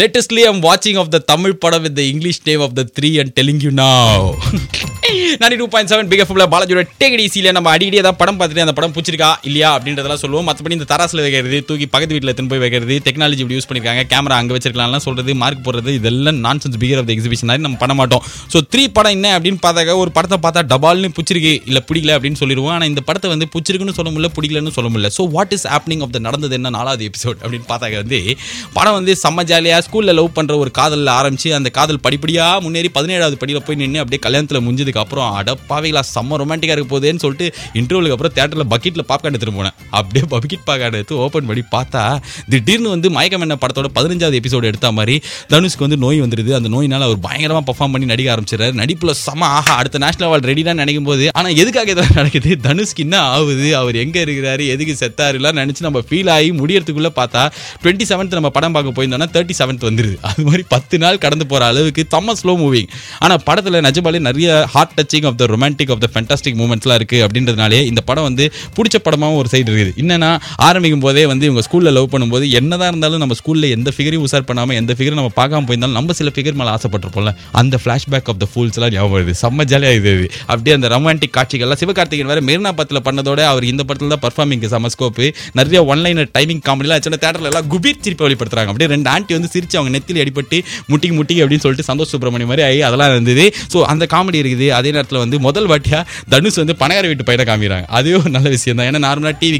லேட்டஸ்ட்லி I'm வாட்சிங் of the Tamil படம் with the English name of the three and telling you now. Two point seven big எஃப்ல பாலாஜியோட சீல நம்ம அடிக்கடி ஏதாவது படம் பார்த்துட்டு அந்த படம் பிடிச்சிருக்கா இல்லையா அப்படின்றதெல்லாம் சொல்லுவோம். மற்றபடி இந்த தராசில் வைக்கிறது தூக்கி பக்கத்து வீட்டில் திரும்ப போய் வைக்கிறது டெக்னாலஜி இப்படி யூஸ் பண்ணிருக்காங்க கேமரா அங்கே வச்சிருக்கலாம்லாம் சொல்றது மார்க் போடுறது இதெல்லாம் nonsense figure of the exhibition மாதிரி நம்ம பண்ண மாட்டோம். ஸோ த்ரீ படம் என்ன அப்படின்னு பார்த்தாக்க ஒரு படத்தை பார்த்தா டபால்னு பிடிச்சிருக்கு இல்லை பிடிக்கல அப்படின்னு சொல்லிடுவோம். ஆனால் இந்த படத்தை வந்து பிடிச்சிருக்குன்னு சொல்ல முடியல பிடிக்கலன்னு சொல்ல முடியல. So what is opening of the நடந்தது என்ன நாலாவது எபிசோட் அப்படின்னு பார்த்தாக்க வந்து படம் வந்து செம்ம ஜாலியாக ஸ்கூலில் லவ் பண்ணுற ஒரு காதலில் ஆரம்பிச்சு அந்த காதல் படிப்படியாக முன்னேறி பதினேழாவது படியில் போய் நின்று அப்படியே கல்யாணத்தில் முடிஞ்சதுக்கு அப்புறம் அடப்பாவைகளா செம்ம ரொமான்டிக்காக இருக்க போதேன்னு சொல்லிட்டு இன்டர்வலுக்கு அப்புறம் தேட்டரில் பக்கெட்டில் பாப்கார்ன் எடுத்துகிட்டு போனேன். அப்படியே பக்கெட் பாப்கார்ன் எடுத்து ஓப்பன் பண்ணி பார்த்தா திடீர்னு வந்து மயக்கம் என்ன படத்தோட பதினஞ்சாவது எபிசோடு எடுத்த மாதிரி தனுஷ்க்கு வந்து நோய் வந்துடுது அந்த நோயினால் அவர் பயங்கரமாக பர்ஃபார்ம் பண்ணி நடிக்க ஆரம்பிச்சிடறாரு. நடிப்பில் செம ஆஹா அடுத்த நேஷனல் அவார்டு ரெடினா நினைக்கும் போது ஆனால் எதுக்காக இதெல்லாம் நடக்குது? தனுஷ்க்கு என்ன ஆகுது? அவர் எங்கே இருக்கிறாரு? எதுக்கு செத்தாருலாம் நினச்சி நம்ம ஃபீல் ஆகி முடியறதுக்குள்ளே பார்த்தா டுவெண்ட்டி செவன்த் நம்ம படம் பார்க்க போயிருந்தோம்னா தேர்ட்டி செவன் செவன்த் வந்துருது. அது மாதிரி பத்து நாள் கடந்து போகிற அளவுக்கு செம்ம ஸ்லோ மூவிங் ஆனால் படத்தில் நிஜமாலே நிறைய heart touching of the romantic of the fantastic மூமெண்ட்ஸ்லாம் இருக்குது அப்படின்றதுனாலே இந்த படம் வந்து பிடிச்ச படமாகவும் ஒரு சைடு இருக்குது. என்னென்னா ஆரம்பிக்கும் போதே வந்து இவங்க ஸ்கூலில் லவ் பண்ணும்போது என்னதான் இருந்தாலும் நம்ம ஸ்கூலில் எந்த ஃபிகரையும் உசார் பண்ணாமல் எந்த ஃபிகரும் நம்ம பார்க்காம போயிருந்தாலும் நம்ம சில ஃபிகர் மேலே ஆசைப்பட்டிருப்போம்ல. அந்த ஃப்ளாஷ்பேக் ஆஃப் த ஃபூல்ஸ்லாம் ஞாபகம் வருது. செம்ம ஜாலியாக இது இது. அப்படியே அந்த ரொமான்டிக் காட்சிகள்லாம் சிவகார்த்திகேயன் வேறு மெரினா பத்தில் பண்ணதோட அவர் இந்த படத்தில் தான் பர்ஃபார்மிங் செம ஸ்கோப்பு நிறைய ஒன்லைனர் டைமிங் காமெடிலாம் ஆச்சுன்னா தேட்டரில் எல்லாம் குபீர் சிரிப்பை வெளிப்படுத்துறாங்க. அப்படியே ரெண்டு ஆண்டி வந்து சிரிச்சு அவங்க நெத்தியில் அடிபட்டு முட்டிக்கு முட்டிக்கு அப்படின்னு சொல்லிட்டு சந்தோஷ் சுப்ரமணியம் மாதிரி ஆகி அதெல்லாம் இருந்தது. ஸோ அந்த காமெடி இருக்குது. அதே நேரத்தில் வந்து முதல் வாட்டியாக தனுஷ் வந்து பணக்கார வீட்டு பையனை காமிக்கிறாங்க. அதுவே ஒரு நல்ல விஷயம் தான். ஏன்னா நார்மலாக டிவி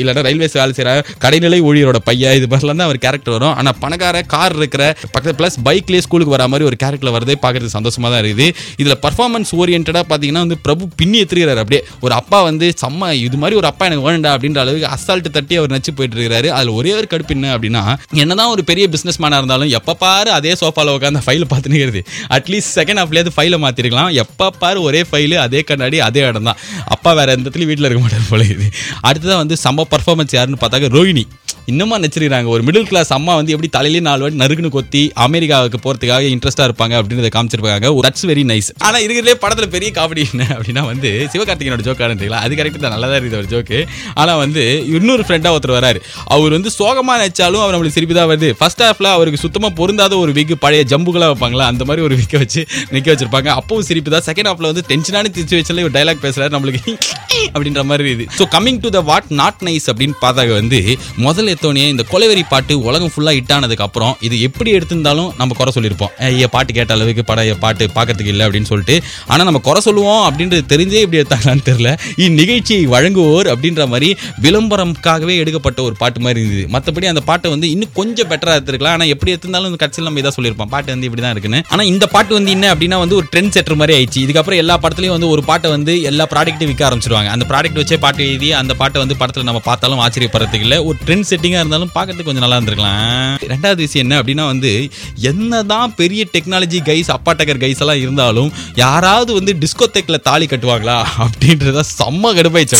இல்லைன்னா ரயில்வேஸ் வேலை செய்கிற கடைநிலை ஊழியரோட பையன் இது மாதிரிலாம் தான் அவர் கேரக்டர் வரும். ஆனால் பணக்கார கார் இருக்கிற பக்கத்து ப்ளஸ் பைக்லேயே ஸ்கூலுக்கு வர மாதிரி ஒரு கேரக்டர் வரதே பார்க்குறது சந்தோஷமாக தான் இருக்குது. இதில் பர்ஃபார்மன்ஸ் ஓரியன்டாக பார்த்தீங்கன்னா வந்து பிரபு பின்னி எத்திரிக்கிறார் அப்படியே ஒரு அப்பா வந்து செம்ம இது மாதிரி ஒரு அப்பா எனக்கு வேணுண்டா அப்படின்ற அளவுக்கு அசால்ட்டு தட்டி அவர் நச்சு போயிட்டு இருக்கிறாரு. அதில் ஒரே ஒரு கடுப்பு என்ன அப்படின்னா என்னதான் ஒரு பெரிய பிஸ்னஸ் மேனாக இருந்தாலும் எப்போ பாரு அதே சோஃபாவில் உட்காந்து ஃபைலை பார்த்து நிற்கிறது அட்லீஸ்ட் செகண்ட் ஹாஃப்லேயாவது ஃபைலை மாற்றிருக்கலாம் எப்போ பாரு ஒரே ஃபைலு அதே கண்ணாடி அதே இடம் தான் அப்பா வேறு எந்த இடத்துலையும் வீட்டில் இருக்க மாட்டார் போல இது அடுத்ததான் வந்து சம்ப பர்ஃபார்மன்ஸ் யாருன்னு பார்த்தாக்க ரோஹிணி. இன்னுமா நெச்சிருக்கிறாங்க. ஒரு மிடில் கிளாஸ் அம்மா வந்து எப்படி தலையிலே நாலு வாட்டி நறுக்குன்னு கொத்தி அமெரிக்காவுக்கு போகிறதுக்காக இன்ட்ரெஸ்டாக இருப்பாங்க அப்படின்றத காமிச்சிருப்பாங்க. தட்ஸ் வெரி நைஸ் ஆனால் இருக்கிறதே படத்தில் பெரிய காமெடி என்ன அப்படின்னா வந்து சிவகார்த்திகனோட ஜோக் இருந்துக்கலாம் அது கரெக்ட் தான். நல்லா தான் இருக்குது ஒரு ஜோக்கு ஆனால் வந்து இன்னொரு ஃப்ரெண்டாக ஒருத்தர் வராரு. அவர் வந்து சோகமாக நினைச்சாலும் அவர் நம்மளுக்கு சிரிப்பு தான் வருது. ஃபர்ஸ்ட் ஹாஃப்ல அவருக்கு சுத்தமாக பொருந்தாத ஒரு விக்கு பழைய ஜம்புகளாக வைப்பாங்களா? அந்த மாதிரி ஒரு விக்கை வச்சு நிற்க வச்சிருப்பாங்க. அப்பவும் சிரிப்பு தான். செகண்ட் ஹாஃப்ல வந்து டென்ஷனான சிச்சுவேஷன்ல ஒரு டைலாக் பேசுறாரு. நம்மளுக்கு அப்படின்ற மாதிரி இருக்குது. So coming to the what not nice அப்படின்னு பார்த்தாங்க வந்து முதல் இந்த கொலைவெறி பாட்டு உலகம் ஃபுல்லாக ஹிட் ஆனதுக்கு அப்புறம் இது எப்படி எடுத்திருந்தாலும் நம்ம குறை சொல்லியிருப்போம். ஐயா பாட்டு கேட்ட அளவுக்கு பட பாட்டு பார்க்கறதுக்கு இல்லை அப்படின்னு சொல்லிட்டு. ஆனால் நம்ம குறை சொல்லுவோம் அப்படின்றது தெரிஞ்சே இப்படி எடுத்தாங்களான்னு தெரியல. இந்நிகழ்ச்சியை வழங்குவோர் அப்படின்ற மாதிரி விளம்பரம்காகவே எடுக்கப்பட்ட ஒரு பாட்டு மாதிரி இருந்தது. மற்றபடி அந்த பாட்டை வந்து இன்னும் கொஞ்சம் பெட்டராக எடுத்துருக்கலாம். ஆனால் எப்படி எடுத்திருந்தாலும் இந்த கட்சியில் நம்ம இதாக சொல்லியிருப்போம். பாட்டு வந்து இப்படி தான் இருக்குன்னு. ஆனால் இந்த பாட்டு வந்து என்ன அப்படின்னா வந்து ஒரு ட்ரெண்ட் செட்டர் மாதிரி ஆயிடுச்சு. இதுக்கப்புறம் எல்லா படத்துலையும் வந்து ஒரு பாட்டை வந்து எல்லா ப்ராடக்ட்டையும் விற்க ஆரம்பிச்சிருவாங்க. அந்த ப்ராடக்ட் வச்சே பாட்டு எழுதி அந்த பாட்டை வந்து படத்தில் நம்ம பார்த்தாலும் ஆச்சரியப்படுறதுக்கு இல்லை. ஒரு ட்ரெண்ட் செட் செட்டிங்காக இருந்தாலும் பார்க்கறதுக்கு கொஞ்சம் நல்லா இருந்திருக்கலாம். ரெண்டாவது விஷயம் என்ன அப்படின்னா வந்து என்னதான் பெரிய டெக்னாலஜி கைஸ் அப்பாட்டக்கர் கைஸ் எல்லாம் இருந்தாலும் யாராவது வந்து டிஸ்கோதெக்கில் தாலி கட்டுவாங்களா அப்படின்றத செம்ம கடுப்பாயிடுச்சு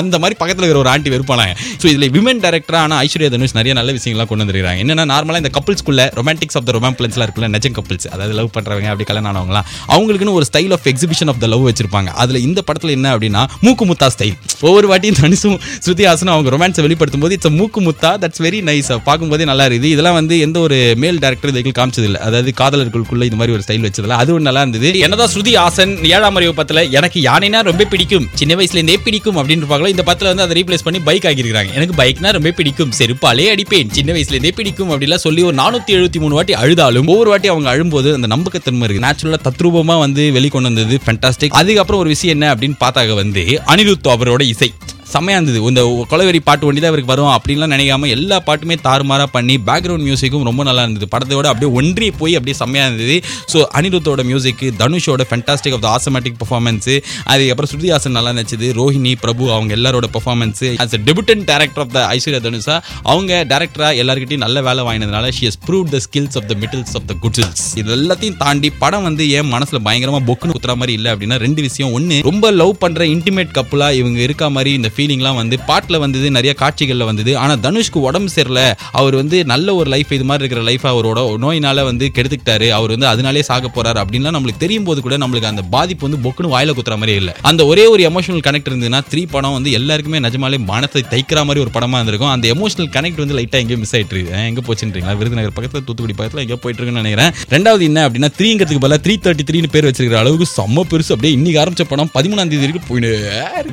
அந்த மாதிரி பக்கத்தில் இருக்கிற ஒரு ஆண்டி வெறுப்பானாங்க ஸோ இதில் விமன் டேரக்டராக ஆனால் ஐஸ்வர்யா தனுஷ் நிறைய நல்ல விஷயங்கள்லாம் கொண்டு வந்துருக்காங்க என்னன்னா நார்மலாக இந்த கப்பிள்ஸ்குள்ள ரொமான்டிக்ஸ் ஆஃப் த ரொமான்பிளன்ஸ்லாம் இருக்குல்ல நெஜம் கப்பிள்ஸ் அதாவது லவ் பண்ணுறவங்க அப்படி கல்யாணம் ஆனவங்களாம் அவங்களுக்குன்னு ஒரு style of exhibition of the love வச்சிருப்பாங்க. அதில் இந்த படத்தில் என்ன அப்படின்னா மூக்கு முத்தா ஸ்டைல் ஒவ்வொரு வாட்டியும் தனுசும் ஸ்ருதி ஹாசனும் அவங்க ரொமான்ஸை வெளிப்படுத்தும் போது இட்ஸ் மூக்கு முத்தா தட்ஸ் வெரி நைஸ் பார்க்கும்போதே நல்லா இருக்குது. இதெல்லாம் வந்து எந்த ஒரு மேல் டேரக்டர் இதுக்கு காமிச்சதில்லை. அதாவது காதலர்களுக்குள்ள இது மாதிரி ஒரு ஸ்டைல் வச்சதில்ல அது ஒன்று நல்லா இருந்தது. என்னதான் ஸ்ருதி ஆசன் ஏழாம் அறிவு பத்தில் எனக்கு யானைனா ரொம்ப பிடிக்கும். சின்ன வயசுல இருந்தே பிடிக்கும் அப்படின்னு பார்க்கலாம் இந்த பத்தில் வந்து அதை ரீப்ளேஸ் பண்ணி பைக் ஆகியிருக்காங்க எனக்கு பைக்னா ரொம்ப பிடிக்கும். செருப்பாலே அடிப்பேன். சின்ன வயசுல இருந்தே பிடிக்கும் அப்படிலாம் சொல்லி ஒரு நானூத்தி எழுபத்தி மூணு வாட்டி அழுதாலும் ஒவ்வொரு வாட்டி அவங்க அழும்போது அந்த நம்பகத்தன்மை இருக்கு நேச்சுரலா தத்ரூபமா வந்து வெளிக்கொண்டு வந்தது ஃபென்டாஸ்டிக் அதுக்கப்புறம் ஒரு விஷயம் என்ன அப்படின்னு பார்த்தாக்க வந்து அனிருத் அவரோட இசை. செம்மையாக இருந்தது. இந்த கொலவெறி பாட்டு ஒண்டி தான் இவருக்கு வரும் அப்படின்லாம் நினைக்காம எல்லா பாட்டுமே தாறுமாறாக பண்ணி பேக்ரவுண்ட் மியூசிக்கும் ரொம்ப நல்லா இருந்தது. படத்தோட அப்படியே ஒன்றி போய் அப்படியே செம்மையாக இருந்தது. ஸோ அனிருத்தோட மியூசிக் தனுஷோட ஃபென்டாஸ்டிக் ஆஃப் த ஆசமேட்டிக் பர்ஃபார்மன்ஸு அதுக்கப்புறம் ஸ்ருதி ஹாசன் நல்லா இருந்துச்சு ரோஹிணி பிரபு அவங்க எல்லாரோட performance as a debutant director of the Aishwarya தனுஷா அவங்க டேரக்டராக எல்லாருக்கிட்டையும் நல்ல வேலை வாங்கினதுனால she has prove the skills of the middles of the goods இது எல்லாத்தையும் தாண்டி படம் வந்து ஏன் மனசில் பயங்கரமாக பொக்குன்னு குத்துற மாதிரி இல்லை அப்படின்னா ரெண்டு விஷயம். ஒன்று ரொம்ப லவ் பண்ணுற இன்டிமேட் கப்பலாக இவங்க இருக்க மாதிரி இந்த ஃபீலிங்லாம் வந்து பாட்டில் வந்தது நிறைய காட்சிகளில் வந்தது. ஆனால் தனுஷ்க்கு உடம்பு சரியில்லை. அவர் வந்து நல்ல ஒரு லைஃப் இது மாதிரி இருக்கிற லைஃப் அவரோட நோயினால் வந்து கெடுத்துக்கிட்டாரு. அவர் வந்து அதனாலே சாக போறாரு அப்படின்லாம் நம்மளுக்கு தெரியும் போது கூட நம்மளுக்கு அந்த பாதிப்பு வந்து பொக்குன்னு வாயில குத்துற மாதிரி இல்லை. அந்த ஒரே ஒரு எமோஷனல் கனெக்ட் இருந்ததுன்னா த்ரீ படம் வந்து எல்லாருக்குமே நிஜமாலே மனத்தை தைக்கிற மாதிரி ஒரு படமா இருந்திருக்கும். அந்த எமோஷனல் கனெக்ட் வந்து லைட்டா எங்கேயும் மிஸ் ஆயிட்டு இருக்கு. எங்க போச்சுன்றீங்களா? விருதுநகர் பக்கத்தில் தூத்துக்குடி பக்கத்தில் எங்க போயிட்டு இருக்குன்னு நினைக்கிறேன். ரெண்டாவது என்ன அப்படின்னா த்ரீங்கிறதுக்கு பதிலாக த்ரீ தேர்ட்டி த்ரீனு பேர் வச்சிருக்கிற அளவுக்கு செம்ம பெருசு. அப்படியே இன்னைக்கு ஆரம்பிச்ச படம் பதிமூணாம் தேதி வரைக்கும் போயிடு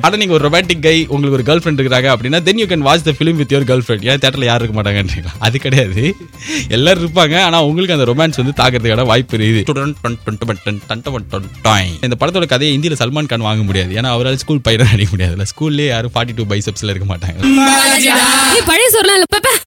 ஆனா நீங்க ஒரு ரொமான்டிக் கை உங்களுக்கு ஒரு கேர்ள் ஃப்ரெண்ட் இருக்கிறாங்க அப்படின்னா then you can watch the film with your girl friend ஏன் தேட்டரில் யாரும் இருக்க மாட்டாங்கன்றீங்களா அது கிடையாது. எல்லாரும் இருப்பாங்க ஆனா உங்களுக்கு அந்த ரொமான்ஸ் வந்து தாக்கிறதுக்கான வாய்ப்பு இருக்குது. இந்த படத்தோட கதையை இந்தியில் சல்மான் கான் வாங்க முடியாது. ஏன்னா அவரால் ஸ்கூல் பையன் நடிக்க முடியாது. ஸ்கூல்லேயே யாரும் ஃபார்ட்டி டூ பைசப்ஸில் இருக்க மாட்டாங்க. பழைய